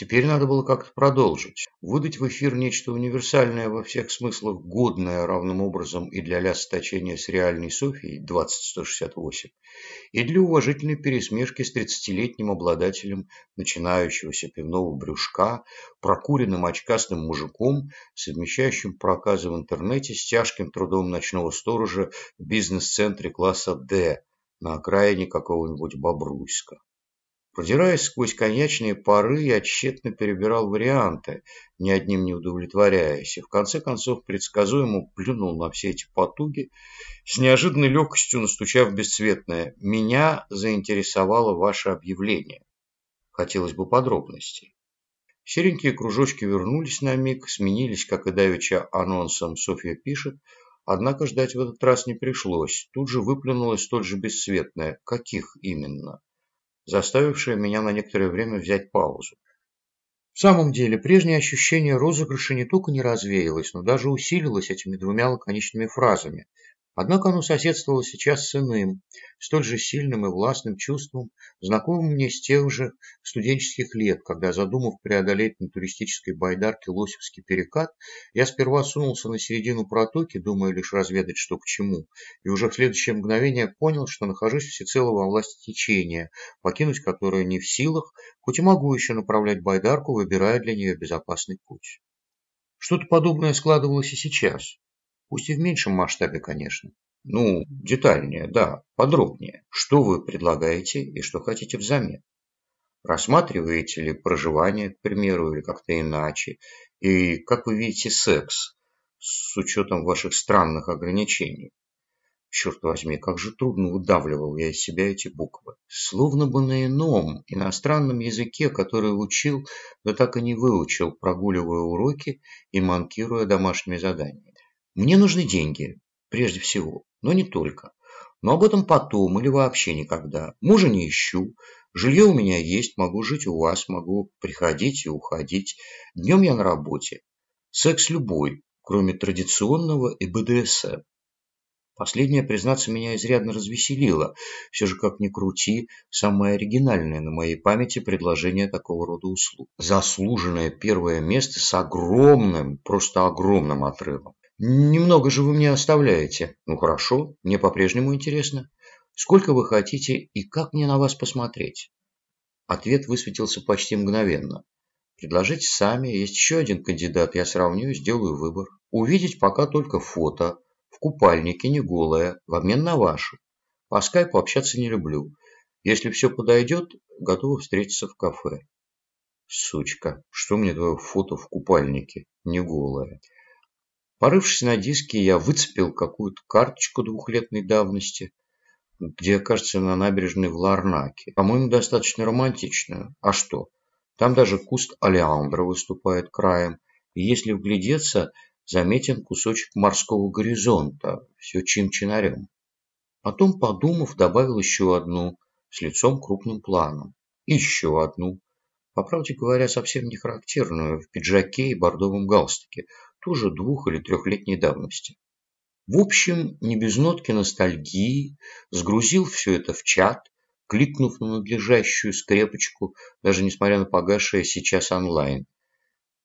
Теперь надо было как-то продолжить, выдать в эфир нечто универсальное во всех смыслах, годное равным образом и для лясточения с реальной Софией 20168, и для уважительной пересмешки с 30-летним обладателем начинающегося пивного брюшка, прокуренным очкастым мужиком, совмещающим проказы в интернете с тяжким трудом ночного сторожа в бизнес-центре класса «Д» на окраине какого-нибудь Бобруйска. Продираясь сквозь коньячные пары, я тщетно перебирал варианты, ни одним не удовлетворяясь, и в конце концов предсказуемо плюнул на все эти потуги, с неожиданной легкостью настучав бесцветное «Меня заинтересовало ваше объявление». Хотелось бы подробностей. Серенькие кружочки вернулись на миг, сменились, как и давеча анонсом Софья пишет, однако ждать в этот раз не пришлось. Тут же выплюнулось столь же бесцветное «Каких именно?» Заставившее меня на некоторое время взять паузу. В самом деле, прежнее ощущение розыгрыша не только не развеялось, но даже усилилось этими двумя лаконичными фразами, Однако оно соседствовало сейчас с иным, столь же сильным и властным чувством, знакомым мне с тех же студенческих лет, когда, задумав преодолеть на туристической байдарке Лосевский перекат, я сперва сунулся на середину протоки, думая лишь разведать, что к чему, и уже в следующее мгновение понял, что нахожусь всецело во власти течения, покинуть которое не в силах, хоть и могу еще направлять байдарку, выбирая для нее безопасный путь. Что-то подобное складывалось и сейчас. Пусть и в меньшем масштабе, конечно. Ну, детальнее, да, подробнее. Что вы предлагаете и что хотите взамен? Рассматриваете ли проживание, к примеру, или как-то иначе? И как вы видите секс с учетом ваших странных ограничений? Черт возьми, как же трудно выдавливал я из себя эти буквы. Словно бы на ином, иностранном языке, который учил, но так и не выучил, прогуливая уроки и манкируя домашними заданиями. Мне нужны деньги, прежде всего, но не только. Но об этом потом или вообще никогда. Мужа не ищу. Жилье у меня есть, могу жить у вас, могу приходить и уходить. Днем я на работе. Секс любой, кроме традиционного и БДСМ. Последнее, признаться, меня изрядно развеселило. Все же, как ни крути, самое оригинальное на моей памяти предложение такого рода услуг. Заслуженное первое место с огромным, просто огромным отрывом. Немного же вы мне оставляете. Ну хорошо, мне по-прежнему интересно. Сколько вы хотите и как мне на вас посмотреть? Ответ высветился почти мгновенно. Предложите сами, есть еще один кандидат, я сравню сделаю выбор. Увидеть пока только фото, в купальнике, не голое, в обмен на ваше. По скайпу общаться не люблю. Если все подойдет, готова встретиться в кафе. Сучка, что мне твое фото в купальнике, не голое? Порывшись на диске, я выцепил какую-то карточку двухлетней давности, где, кажется, на набережной в Ларнаке. По-моему, достаточно романтичную. А что? Там даже куст алиандра выступает краем. И если вглядеться, заметен кусочек морского горизонта. Все чин-чинарем. Потом, подумав, добавил еще одну с лицом крупным планом. Еще одну. По правде говоря, совсем не характерную, в пиджаке и бордовом галстуке – тоже двух- или трехлетней давности. В общем, не без нотки ностальгии, сгрузил все это в чат, кликнув на надлежащую скрепочку, даже несмотря на погасшее сейчас онлайн.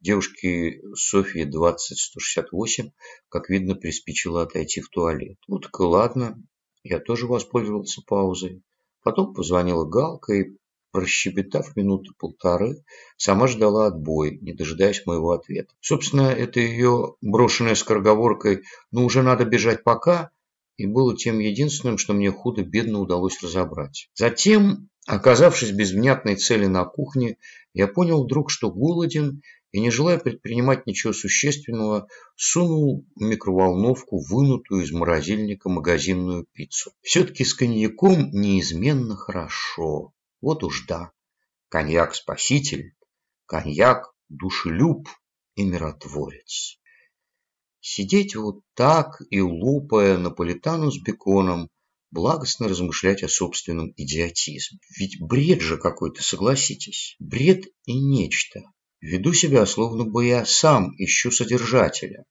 Девушке Софии 20168, как видно, приспичило отойти в туалет. Ну так и ладно, я тоже воспользовался паузой. Потом позвонила Галка и Прощебетав минуты полторы, сама ждала отбой, не дожидаясь моего ответа. Собственно, это ее брошенная скороговоркой «ну уже надо бежать пока» и было тем единственным, что мне худо-бедно удалось разобрать. Затем, оказавшись без внятной цели на кухне, я понял вдруг, что голоден и, не желая предпринимать ничего существенного, сунул в микроволновку вынутую из морозильника магазинную пиццу. Все-таки с коньяком неизменно хорошо. Вот уж да. Коньяк – спаситель, коньяк – душелюб и миротворец. Сидеть вот так и лупая наполитану с беконом, благостно размышлять о собственном идиотизме. Ведь бред же какой-то, согласитесь. Бред и нечто. Веду себя, словно бы я сам ищу содержателя.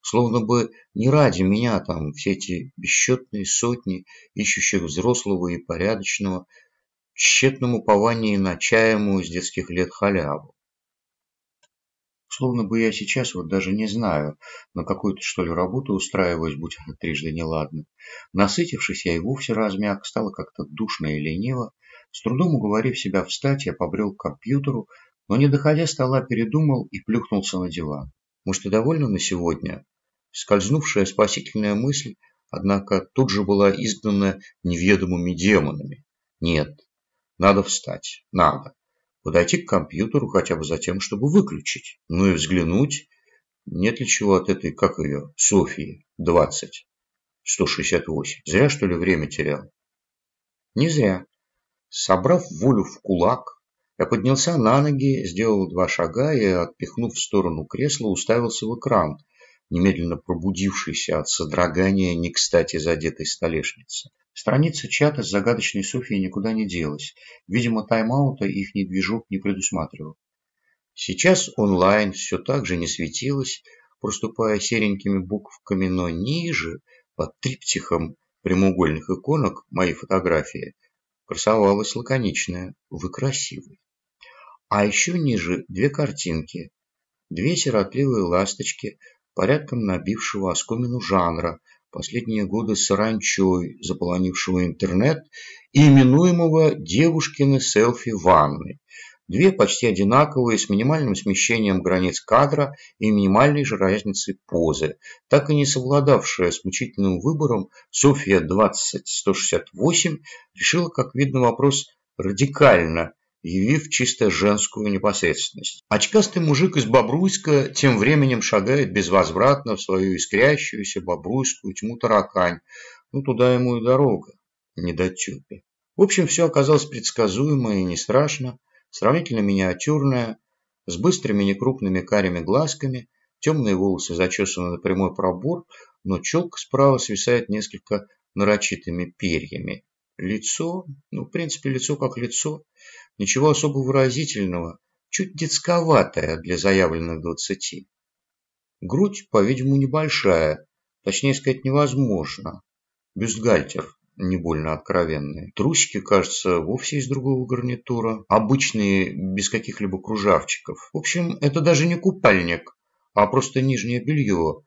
Словно бы не ради меня там все эти бесчетные сотни ищущих взрослого и порядочного, тщетном уповании на чаемую с детских лет халяву. Словно бы я сейчас вот даже не знаю, на какую-то что ли работу устраиваюсь, будь она трижды неладна. Насытившись, я и вовсе размяк, стало как-то душно и лениво. С трудом уговорив себя встать, я побрел к компьютеру, но, не доходя стола, передумал и плюхнулся на диван. Может, и довольно на сегодня? Скользнувшая спасительная мысль, однако, тут же была изгнана неведомыми демонами. Нет, надо встать, надо подойти к компьютеру хотя бы за тем, чтобы выключить. Ну и взглянуть, нет ли чего от этой, как ее, Софии, 20, 168. Зря, что ли, время терял? Не зря. Собрав волю в кулак, я поднялся на ноги, сделал два шага и, отпихнув в сторону кресла, уставился в экран, немедленно пробудившийся от содрогания не кстати задетой столешницы. Страница чата с загадочной Софией никуда не делась. Видимо, тайм-аута их движок не предусматривал. Сейчас онлайн все так же не светилось, проступая серенькими буквами, но ниже, под триптихом прямоугольных иконок моей фотографии, красовалась лаконичная «Вы красивый». А еще ниже две картинки, две сиротливые ласточки, порядком набившего оскомину жанра, последние годы саранчой, заполонившего интернет, и именуемого «девушкины селфи-ванны». Две почти одинаковые, с минимальным смещением границ кадра и минимальной же разницей позы. Так и не совладавшая с мучительным выбором, Софья 20168 решила, как видно, вопрос радикально явив чисто женскую непосредственность. Очкастый мужик из Бобруйска тем временем шагает безвозвратно в свою искрящуюся бобруйскую тьму таракань. Ну, туда ему и дорога, не до тюпи. В общем, все оказалось предсказуемо и не страшно, сравнительно миниатюрное, с быстрыми некрупными карими глазками, темные волосы зачесаны на прямой пробор, но челка справа свисает несколько нарочитыми перьями. Лицо, ну, в принципе, лицо как лицо, Ничего особо выразительного, чуть детсковатая для заявленных двадцати. Грудь, по-видимому, небольшая, точнее сказать невозможно. Бюстгальтер не больно откровенный. Трусики, кажется, вовсе из другого гарнитура. Обычные, без каких-либо кружавчиков. В общем, это даже не купальник, а просто нижнее белье,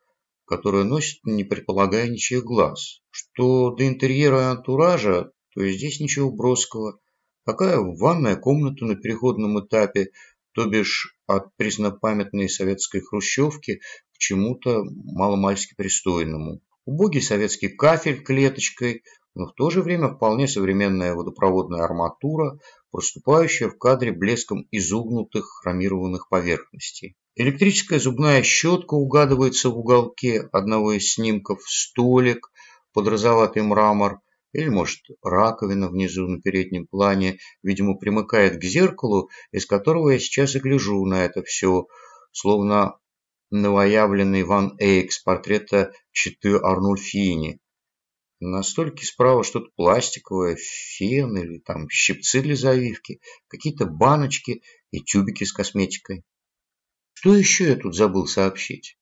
которое носит, не предполагая ничьих глаз. Что до интерьера и антуража, то здесь ничего броского. Какая ванная комната на переходном этапе, то бишь от преснопамятной советской хрущевки к чему-то маломальски пристойному. Убогий советский кафель клеточкой, но в то же время вполне современная водопроводная арматура, проступающая в кадре блеском изогнутых хромированных поверхностей. Электрическая зубная щетка угадывается в уголке одного из снимков, столик под розоватый мрамор – или, может, раковина внизу на переднем плане, видимо, примыкает к зеркалу, из которого я сейчас и гляжу на это все, словно новоявленный Ван Эйк с портрета Читы Арнульфини. На столике справа что-то пластиковое, фен или там щипцы для завивки, какие-то баночки и тюбики с косметикой. Что еще я тут забыл сообщить?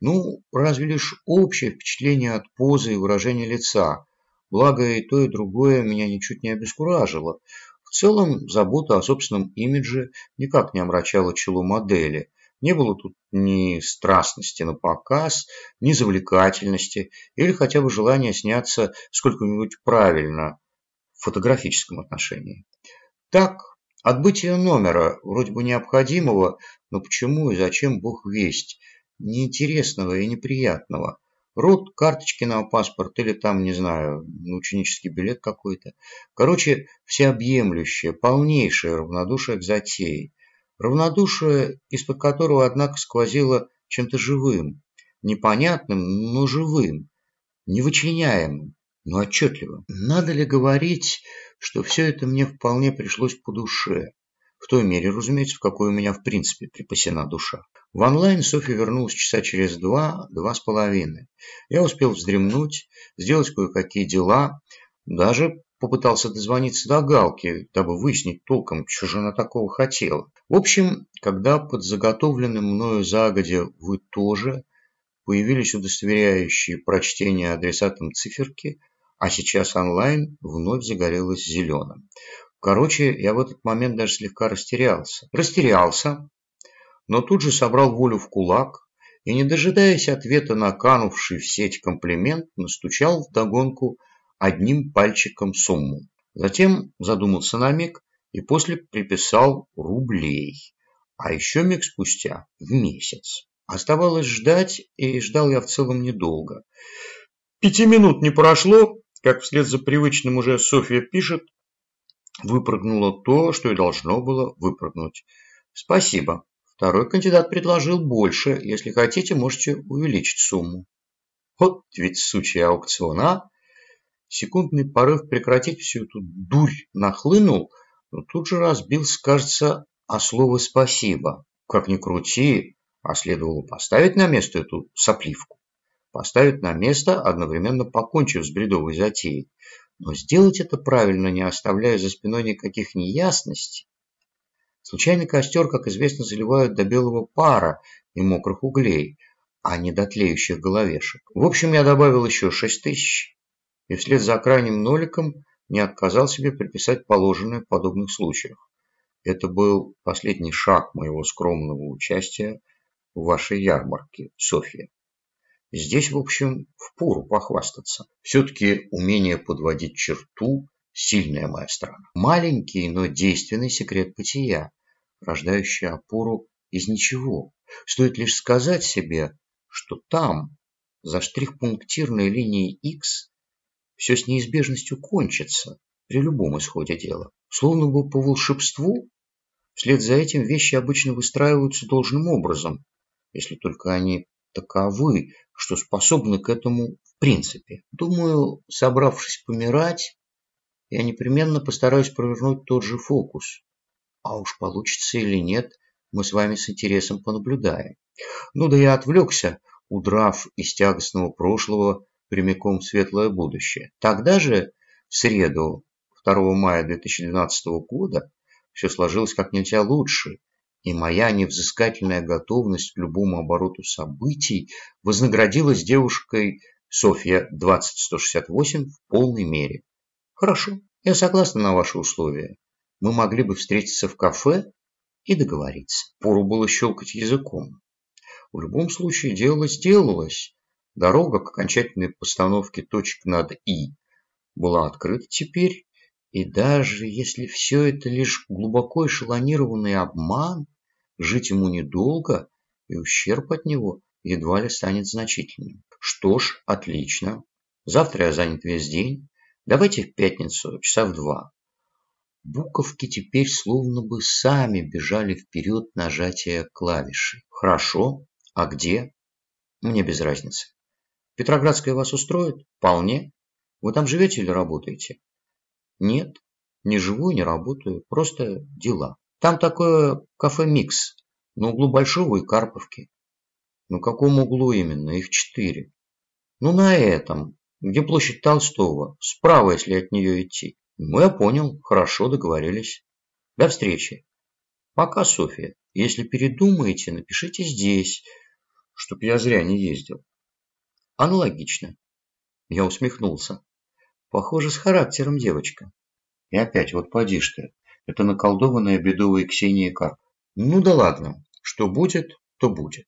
Ну, разве лишь общее впечатление от позы и выражения лица – Благо и то, и другое меня ничуть не обескуражило. В целом, забота о собственном имидже никак не омрачала челу модели. Не было тут ни страстности на показ, ни завлекательности, или хотя бы желания сняться сколько-нибудь правильно в фотографическом отношении. Так, отбытие номера, вроде бы необходимого, но почему и зачем Бог весть, неинтересного и неприятного – Рот, карточки на паспорт или там, не знаю, ученический билет какой-то. Короче, всеобъемлющее, полнейшее равнодушие к затее. Равнодушие, из-под которого, однако, сквозило чем-то живым. Непонятным, но живым. Невычленяемым, но отчетливым. Надо ли говорить, что все это мне вполне пришлось по душе? Той мере, разумеется, в какой у меня в принципе припасена душа. В онлайн Софья вернулась часа через два, два с половиной. Я успел вздремнуть, сделать кое-какие дела, даже попытался дозвониться до Галки, дабы выяснить толком, что же она такого хотела. В общем, когда под заготовленным мною загодя «вы тоже» появились удостоверяющие прочтение адресатом циферки, а сейчас онлайн вновь загорелось зеленым. Короче, я в этот момент даже слегка растерялся. Растерялся, но тут же собрал волю в кулак и, не дожидаясь ответа на канувший в сеть комплимент, настучал вдогонку одним пальчиком сумму. Затем задумался на миг и после приписал рублей, а еще миг спустя в месяц. Оставалось ждать, и ждал я в целом недолго. Пяти минут не прошло, как вслед за привычным уже Софья пишет, выпрыгнуло то, что и должно было выпрыгнуть. Спасибо. Второй кандидат предложил больше. Если хотите, можете увеличить сумму. Вот ведь сучий аукцион, а? Секундный порыв прекратить всю эту дурь нахлынул, но тут же разбился, кажется, о слово «спасибо». Как ни крути, а следовало поставить на место эту сопливку. Поставить на место, одновременно покончив с бредовой затеей. Но сделать это правильно, не оставляя за спиной никаких неясностей. Случайный костер, как известно, заливают до белого пара и мокрых углей, а не до тлеющих головешек. В общем, я добавил еще шесть тысяч, и вслед за крайним ноликом не отказал себе приписать положенное в подобных случаях. Это был последний шаг моего скромного участия в вашей ярмарке, Софья. Здесь, в общем, впору похвастаться. Все-таки умение подводить черту – сильная моя страна. Маленький, но действенный секрет бытия, рождающий опору из ничего. Стоит лишь сказать себе, что там, за штрих-пунктирной линией X, все с неизбежностью кончится при любом исходе дела. Словно бы по волшебству, вслед за этим вещи обычно выстраиваются должным образом, если только они таковы, что способны к этому в принципе. Думаю, собравшись помирать, я непременно постараюсь провернуть тот же фокус. А уж получится или нет, мы с вами с интересом понаблюдаем. Ну да я отвлекся, удрав из тягостного прошлого прямиком в светлое будущее. Тогда же, в среду, 2 мая 2012 года, все сложилось как нельзя лучше, и моя невзыскательная готовность к любому обороту событий вознаградилась девушкой Софья 20168 в полной мере. Хорошо, я согласна на ваши условия. Мы могли бы встретиться в кафе и договориться. Пору было щелкать языком. В любом случае дело сделалось. Дорога к окончательной постановке точек над «и» была открыта теперь, и даже если все это лишь глубоко эшелонированный обман, жить ему недолго, и ущерб от него едва ли станет значительным. Что ж, отлично. Завтра я занят весь день. Давайте в пятницу, часа в два. Буковки теперь словно бы сами бежали вперед нажатия клавиши. Хорошо. А где? Мне без разницы. Петроградская вас устроит? Вполне. Вы там живете или работаете? Нет, не живу и не работаю, просто дела. Там такое кафе-микс на углу Большого и Карповки. На каком углу именно? Их четыре. Ну, на этом, где площадь Толстого, справа, если от нее идти. Ну, я понял, хорошо, договорились. До встречи. Пока, Софья. Если передумаете, напишите здесь, чтоб я зря не ездил. Аналогично. Я усмехнулся. Похоже, с характером девочка. И опять, вот поди ж ты, это наколдованная бедовая Ксения Карп. Ну да ладно, что будет, то будет.